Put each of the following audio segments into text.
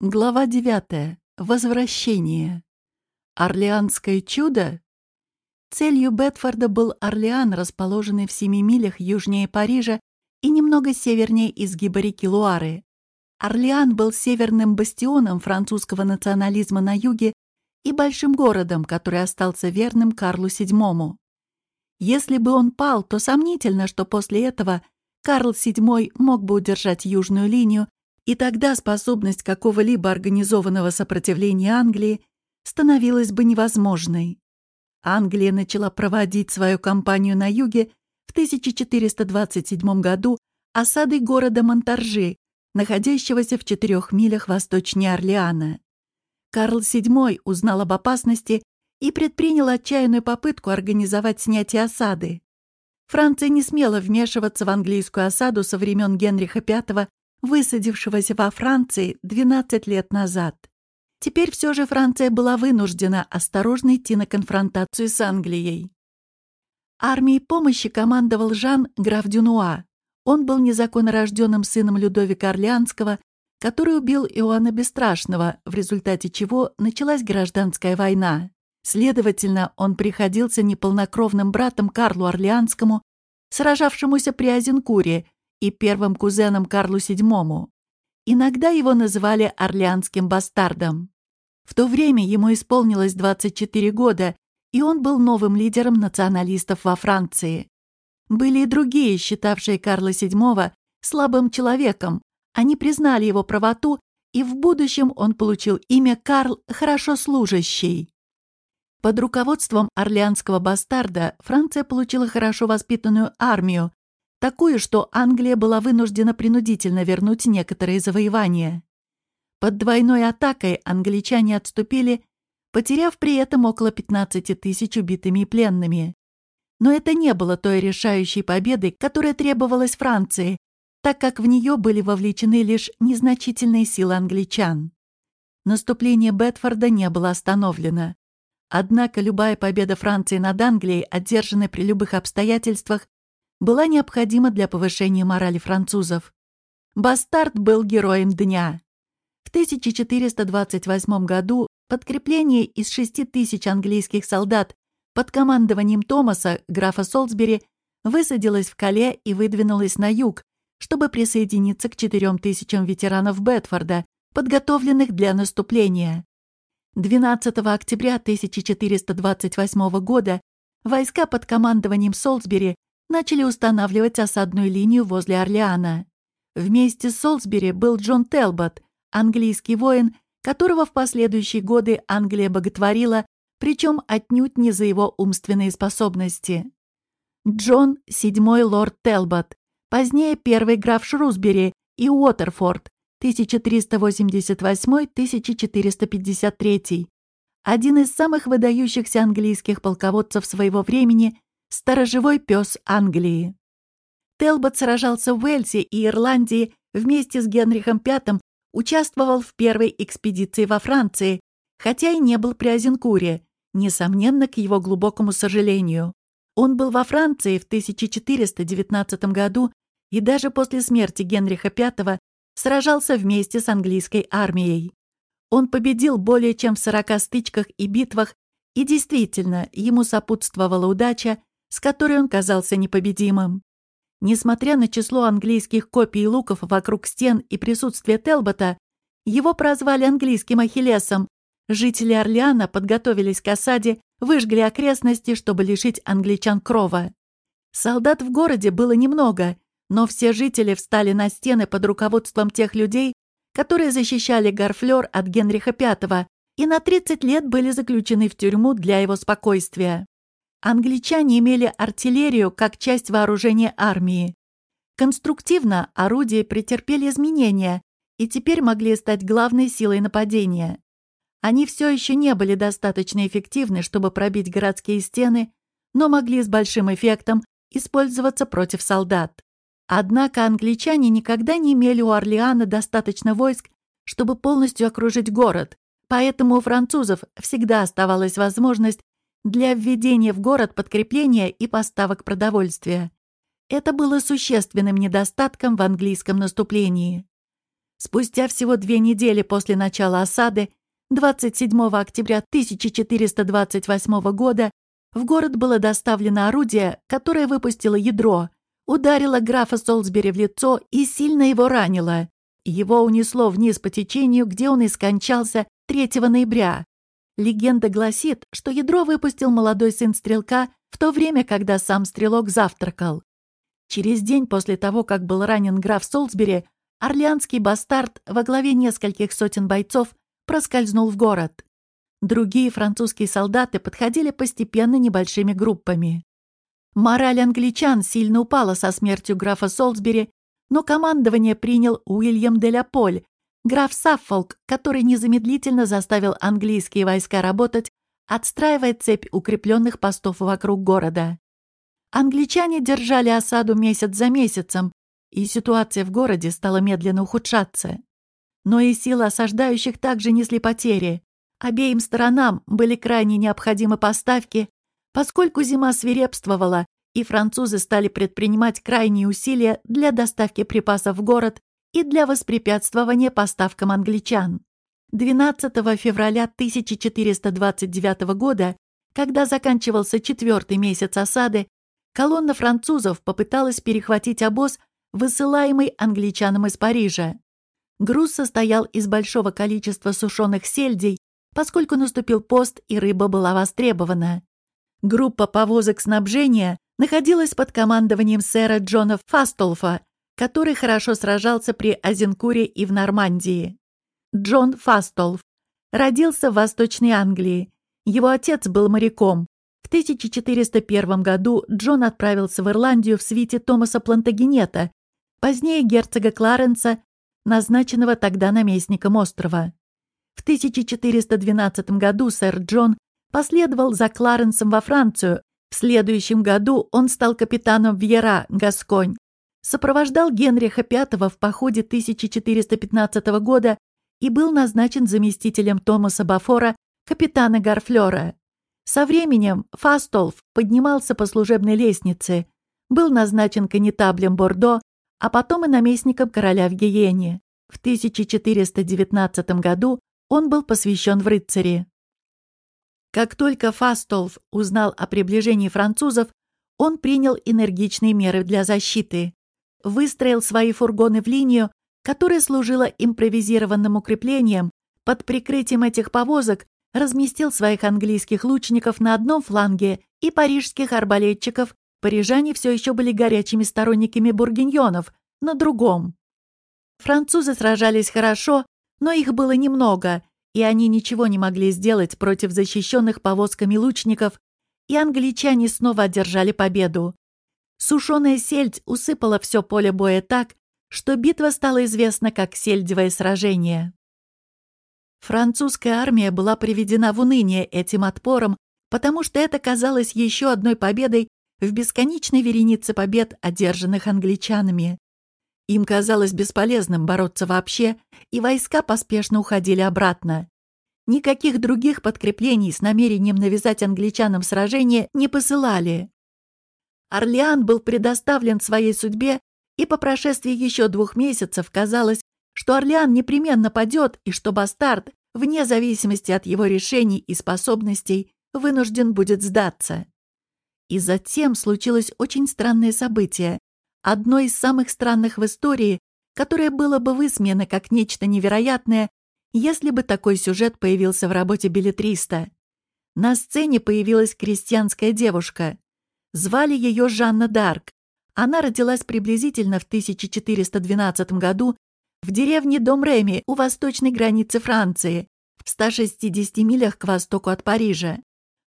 Глава 9. Возвращение. Орлеанское чудо? Целью Бетфорда был Орлеан, расположенный в семи милях южнее Парижа и немного севернее изгиба реки Луары. Орлеан был северным бастионом французского национализма на юге и большим городом, который остался верным Карлу VII. Если бы он пал, то сомнительно, что после этого Карл VII мог бы удержать южную линию и тогда способность какого-либо организованного сопротивления Англии становилась бы невозможной. Англия начала проводить свою кампанию на юге в 1427 году осадой города Монтаржи, находящегося в четырех милях восточнее Орлеана. Карл VII узнал об опасности и предпринял отчаянную попытку организовать снятие осады. Франция не смела вмешиваться в английскую осаду со времен Генриха V высадившегося во Франции 12 лет назад. Теперь все же Франция была вынуждена осторожно идти на конфронтацию с Англией. Армией помощи командовал Жан граф Дюнуа. Он был незаконнорожденным сыном Людовика Орлеанского, который убил Иоанна Бесстрашного, в результате чего началась гражданская война. Следовательно, он приходился неполнокровным братом Карлу Орлеанскому, сражавшемуся при Азенкуре и первым кузеном Карлу VII. Иногда его называли Орлеанским бастардом. В то время ему исполнилось 24 года, и он был новым лидером националистов во Франции. Были и другие, считавшие Карла VII слабым человеком. Они признали его правоту, и в будущем он получил имя Карл «Хорошо служащий». Под руководством орлеанского бастарда Франция получила хорошо воспитанную армию, Такую, что Англия была вынуждена принудительно вернуть некоторые завоевания. Под двойной атакой англичане отступили, потеряв при этом около 15 тысяч убитыми и пленными. Но это не было той решающей победой, которая требовалась Франции, так как в нее были вовлечены лишь незначительные силы англичан. Наступление Бетфорда не было остановлено. Однако любая победа Франции над Англией, одержанная при любых обстоятельствах, была необходима для повышения морали французов. Бастард был героем дня. В 1428 году подкрепление из 6 тысяч английских солдат под командованием Томаса, графа Солсбери, высадилось в Кале и выдвинулось на юг, чтобы присоединиться к 4 тысячам ветеранов Бетфорда, подготовленных для наступления. 12 октября 1428 года войска под командованием Солсбери начали устанавливать осадную линию возле Орлеана. Вместе с Солсбери был Джон Телбот, английский воин, которого в последующие годы Англия боготворила, причем отнюдь не за его умственные способности. Джон – седьмой лорд Телбот, позднее первый граф Шрусбери и Уотерфорд, 1388-1453, один из самых выдающихся английских полководцев своего времени Сторожевой пес Англии. Телбот сражался в Уэльсе и Ирландии вместе с Генрихом V, участвовал в первой экспедиции во Франции, хотя и не был при Азенкуре, несомненно, к его глубокому сожалению. Он был во Франции в 1419 году и даже после смерти Генриха V сражался вместе с английской армией. Он победил более чем в 40 стычках и битвах, и действительно, ему сопутствовала удача, с которой он казался непобедимым. Несмотря на число английских копий луков вокруг стен и присутствие Телбота, его прозвали английским Ахиллесом. Жители Орлеана подготовились к осаде, выжгли окрестности, чтобы лишить англичан крова. Солдат в городе было немного, но все жители встали на стены под руководством тех людей, которые защищали Гарфлёр от Генриха V и на 30 лет были заключены в тюрьму для его спокойствия. Англичане имели артиллерию как часть вооружения армии. Конструктивно орудия претерпели изменения и теперь могли стать главной силой нападения. Они все еще не были достаточно эффективны, чтобы пробить городские стены, но могли с большим эффектом использоваться против солдат. Однако англичане никогда не имели у Орлеана достаточно войск, чтобы полностью окружить город, поэтому у французов всегда оставалась возможность для введения в город подкрепления и поставок продовольствия. Это было существенным недостатком в английском наступлении. Спустя всего две недели после начала осады, 27 октября 1428 года, в город было доставлено орудие, которое выпустило ядро, ударило графа Солсбери в лицо и сильно его ранило. Его унесло вниз по течению, где он и скончался 3 ноября. Легенда гласит, что ядро выпустил молодой сын стрелка в то время, когда сам стрелок завтракал. Через день после того, как был ранен граф Солсбери, орлеанский бастард во главе нескольких сотен бойцов проскользнул в город. Другие французские солдаты подходили постепенно небольшими группами. Мораль англичан сильно упала со смертью графа Солсбери, но командование принял Уильям де ля Поль, граф Саффолк, который незамедлительно заставил английские войска работать, отстраивая цепь укрепленных постов вокруг города. Англичане держали осаду месяц за месяцем, и ситуация в городе стала медленно ухудшаться. Но и силы осаждающих также несли потери. Обеим сторонам были крайне необходимы поставки, поскольку зима свирепствовала, и французы стали предпринимать крайние усилия для доставки припасов в город и для воспрепятствования поставкам англичан. 12 февраля 1429 года, когда заканчивался четвертый месяц осады, колонна французов попыталась перехватить обоз, высылаемый англичанам из Парижа. Груз состоял из большого количества сушеных сельдей, поскольку наступил пост и рыба была востребована. Группа повозок снабжения находилась под командованием сэра Джона Фастолфа, который хорошо сражался при Азенкуре и в Нормандии. Джон Фастолф родился в Восточной Англии. Его отец был моряком. В 1401 году Джон отправился в Ирландию в свите Томаса Плантагенета, позднее герцога Кларенса назначенного тогда наместником острова. В 1412 году сэр Джон последовал за Кларенсом во Францию. В следующем году он стал капитаном Вьера, Гасконь. Сопровождал Генриха V в походе 1415 года и был назначен заместителем Томаса Бафора, капитана Гарфлера. Со временем Фастолф поднимался по служебной лестнице, был назначен канетаблем Бордо, а потом и наместником короля в Гиене. В 1419 году он был посвящен в рыцари. Как только Фастолф узнал о приближении французов, он принял энергичные меры для защиты. Выстроил свои фургоны в линию, которая служила импровизированным укреплением, под прикрытием этих повозок разместил своих английских лучников на одном фланге и парижских арбалетчиков Парижане все еще были горячими сторонниками бургиньонов, на другом. Французы сражались хорошо, но их было немного, и они ничего не могли сделать против защищенных повозками лучников, и англичане снова одержали победу. Сушеная сельдь усыпала все поле боя так, что битва стала известна как Сельдевое сражение. Французская армия была приведена в уныние этим отпором, потому что это казалось еще одной победой в бесконечной веренице побед, одержанных англичанами. Им казалось бесполезным бороться вообще, и войска поспешно уходили обратно. Никаких других подкреплений с намерением навязать англичанам сражение не посылали. Орлеан был предоставлен своей судьбе, и по прошествии еще двух месяцев казалось, что Орлеан непременно падет и что бастард, вне зависимости от его решений и способностей, вынужден будет сдаться. И затем случилось очень странное событие, одно из самых странных в истории, которое было бы высмеяно как нечто невероятное, если бы такой сюжет появился в работе билетриста. На сцене появилась крестьянская девушка. Звали ее Жанна Дарк. Она родилась приблизительно в 1412 году в деревне Домреми у восточной границы Франции, в 160 милях к востоку от Парижа.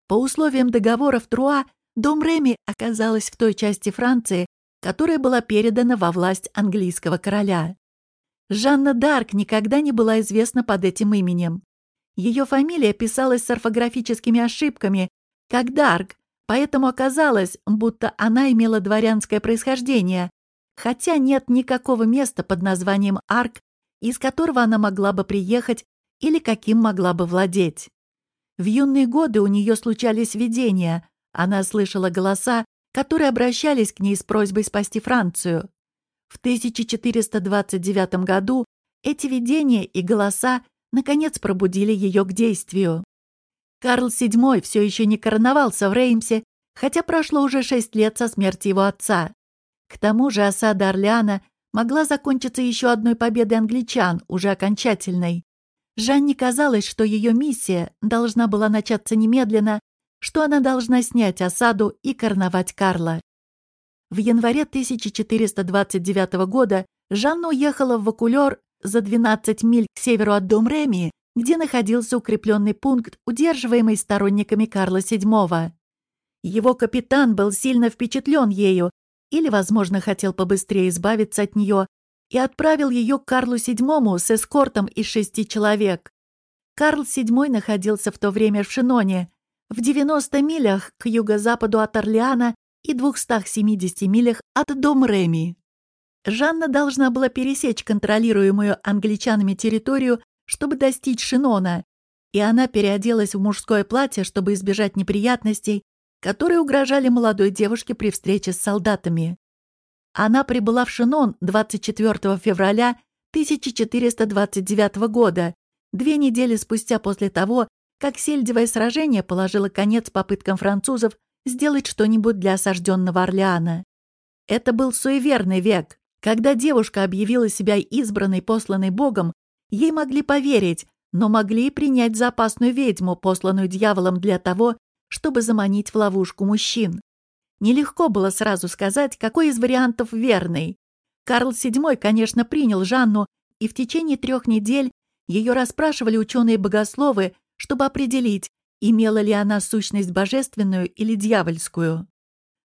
По условиям договора в Труа Дом Реми оказалась в той части Франции, которая была передана во власть английского короля. Жанна Дарк никогда не была известна под этим именем. Ее фамилия писалась с орфографическими ошибками, как Дарк, поэтому оказалось, будто она имела дворянское происхождение, хотя нет никакого места под названием Арк, из которого она могла бы приехать или каким могла бы владеть. В юные годы у нее случались видения, она слышала голоса, которые обращались к ней с просьбой спасти Францию. В 1429 году эти видения и голоса наконец пробудили ее к действию. Карл VII все еще не короновался в Реймсе, хотя прошло уже шесть лет со смерти его отца. К тому же осада Орлеана могла закончиться еще одной победой англичан, уже окончательной. Жанне казалось, что ее миссия должна была начаться немедленно, что она должна снять осаду и короновать Карла. В январе 1429 года Жанна уехала в Вакулер за 12 миль к северу от Домреми, где находился укрепленный пункт, удерживаемый сторонниками Карла VII. Его капитан был сильно впечатлен ею или, возможно, хотел побыстрее избавиться от нее и отправил ее к Карлу VII с эскортом из шести человек. Карл VII находился в то время в Шиноне, в 90 милях к юго-западу от Орлеана и 270 милях от Дом-Реми. Жанна должна была пересечь контролируемую англичанами территорию, чтобы достичь Шинона, и она переоделась в мужское платье, чтобы избежать неприятностей, которые угрожали молодой девушке при встрече с солдатами. Она прибыла в Шинон 24 февраля 1429 года, две недели спустя после того, как сельдевое сражение положило конец попыткам французов сделать что-нибудь для осажденного Орлеана. Это был суеверный век. Когда девушка объявила себя избранной, посланной Богом, ей могли поверить, но могли и принять за опасную ведьму, посланную дьяволом для того, чтобы заманить в ловушку мужчин. Нелегко было сразу сказать, какой из вариантов верный. Карл VII, конечно, принял Жанну, и в течение трех недель ее расспрашивали ученые-богословы, чтобы определить, имела ли она сущность божественную или дьявольскую.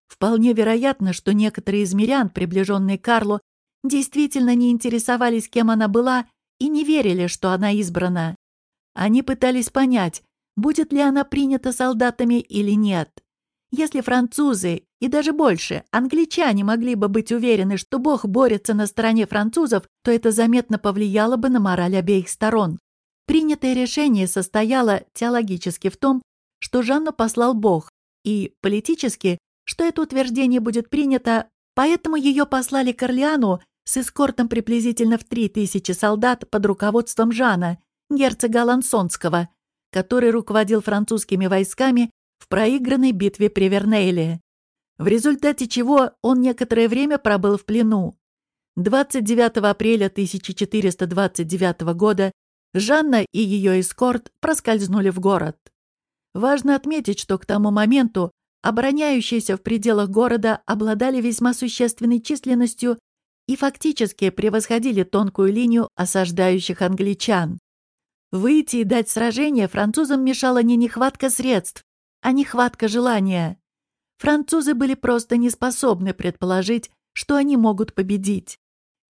Вполне вероятно, что некоторые из мирян, приближенные Карлу, действительно не интересовались, кем она была, и не верили, что она избрана. Они пытались понять, будет ли она принята солдатами или нет. Если французы, и даже больше, англичане могли бы быть уверены, что Бог борется на стороне французов, то это заметно повлияло бы на мораль обеих сторон. Принятое решение состояло теологически в том, что Жанну послал Бог, и политически, что это утверждение будет принято, поэтому ее послали к Орлеану с эскортом приблизительно в 3000 солдат под руководством Жана, герцога Лансонского, который руководил французскими войсками в проигранной битве при Вернейле, в результате чего он некоторое время пробыл в плену. 29 апреля 1429 года Жанна и ее эскорт проскользнули в город. Важно отметить, что к тому моменту обороняющиеся в пределах города обладали весьма существенной численностью и фактически превосходили тонкую линию осаждающих англичан. Выйти и дать сражение французам мешала не нехватка средств, а нехватка желания. Французы были просто не способны предположить, что они могут победить.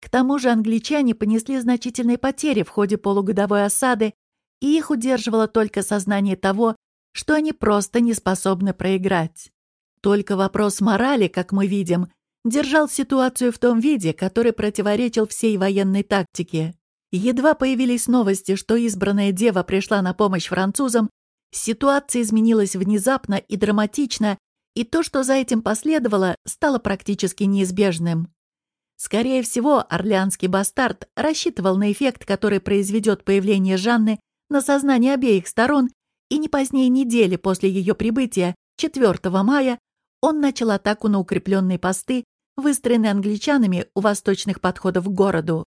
К тому же англичане понесли значительные потери в ходе полугодовой осады, и их удерживало только сознание того, что они просто не способны проиграть. Только вопрос морали, как мы видим, держал ситуацию в том виде, который противоречил всей военной тактике. Едва появились новости, что избранная дева пришла на помощь французам, ситуация изменилась внезапно и драматично, и то, что за этим последовало, стало практически неизбежным. Скорее всего, орлеанский бастард рассчитывал на эффект, который произведет появление Жанны на сознание обеих сторон, и не позднее недели после ее прибытия, 4 мая, он начал атаку на укрепленные посты, выстроенные англичанами у восточных подходов к городу.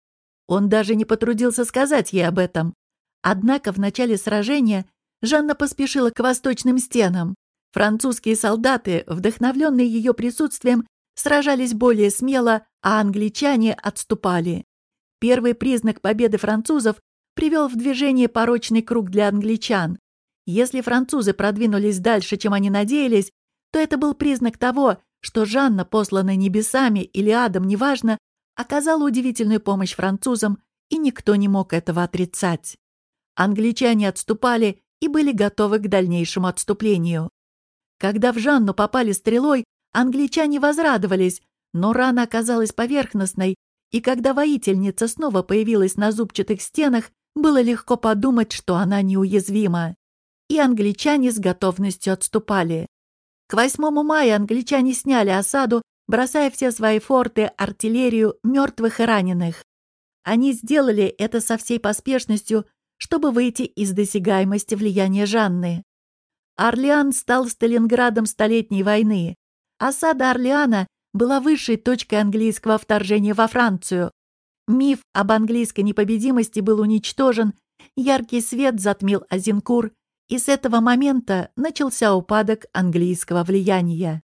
Он даже не потрудился сказать ей об этом. Однако в начале сражения Жанна поспешила к восточным стенам. Французские солдаты, вдохновленные ее присутствием, сражались более смело, а англичане отступали. Первый признак победы французов привел в движение порочный круг для англичан. Если французы продвинулись дальше, чем они надеялись, то это был признак того, что Жанна, посланная небесами или адом, неважно, оказала удивительную помощь французам, и никто не мог этого отрицать. Англичане отступали и были готовы к дальнейшему отступлению. Когда в Жанну попали стрелой, Англичане возрадовались, но рана оказалась поверхностной, и когда воительница снова появилась на зубчатых стенах, было легко подумать, что она неуязвима. И англичане с готовностью отступали. К 8 мая англичане сняли осаду, бросая все свои форты, артиллерию, мертвых и раненых. Они сделали это со всей поспешностью, чтобы выйти из досягаемости влияния Жанны. Орлеан стал Сталинградом Столетней войны. Осада Орлеана была высшей точкой английского вторжения во Францию. Миф об английской непобедимости был уничтожен, яркий свет затмил Азинкур, и с этого момента начался упадок английского влияния.